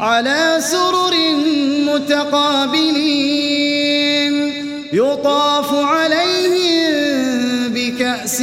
على سرر متقابلين يطاف عليهم بكأس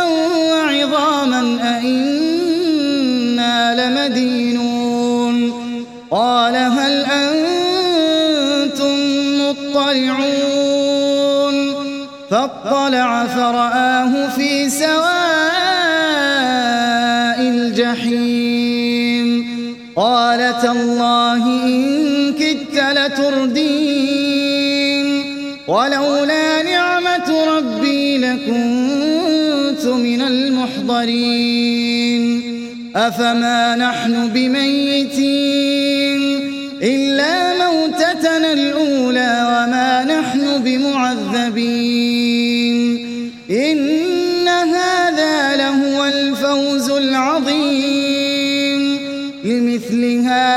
فرآه في سواء الجحيم. قالت الله إن كدت لتردين. ولولا نعمة ربي لكنت من المحضرين. أفما نحن بميتين إلا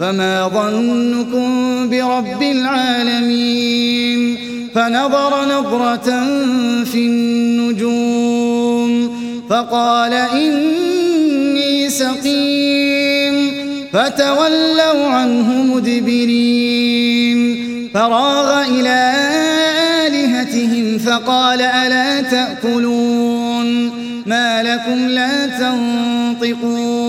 فما ظنكم برب العالمين فنظر نظرة في النجوم فقال إني سقيم فتولوا عنه مدبرين فراغ إلى آلهتهم فقال ألا تأكلون ما لكم لا تنطقون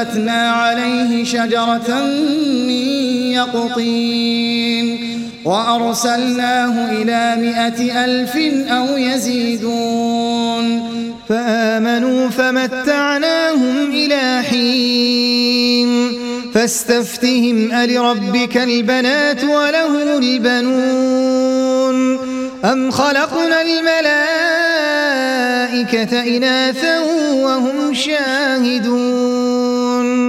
وأنبتنا عليه شجرة من يقطين وأرسلناه إلى مئة ألف أو يزيدون فآمنوا فمتعناهم إلى حين فاستفتهم ألربك البنات ولهم البنون أم خلقنا الملائكة إناثا وهم شاهدون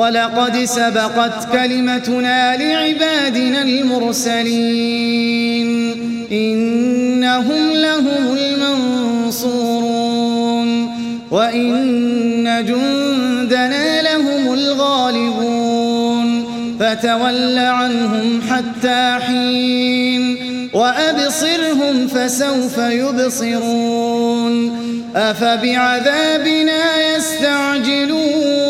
وَلَقَدْ سَبَقَتْ كَلِمَتُنَا لِعِبَادِنَا الْمُرْسَلِينَ. إِنَّهُمْ لَهُمُ الْمَنْصُورُونَ. وَإِنَّ جُنْدَنَا لَهُمُ الْغَالِبُونَ. فَتَوَلَّ عَنْهُمْ حَتَّى حِينٍ. وَأَبْصِرْهُمْ فَسَوْفَ يُبْصِرُونَ. أَفَبِعَذَابِنَا يَسْتَعْجِلُونَ.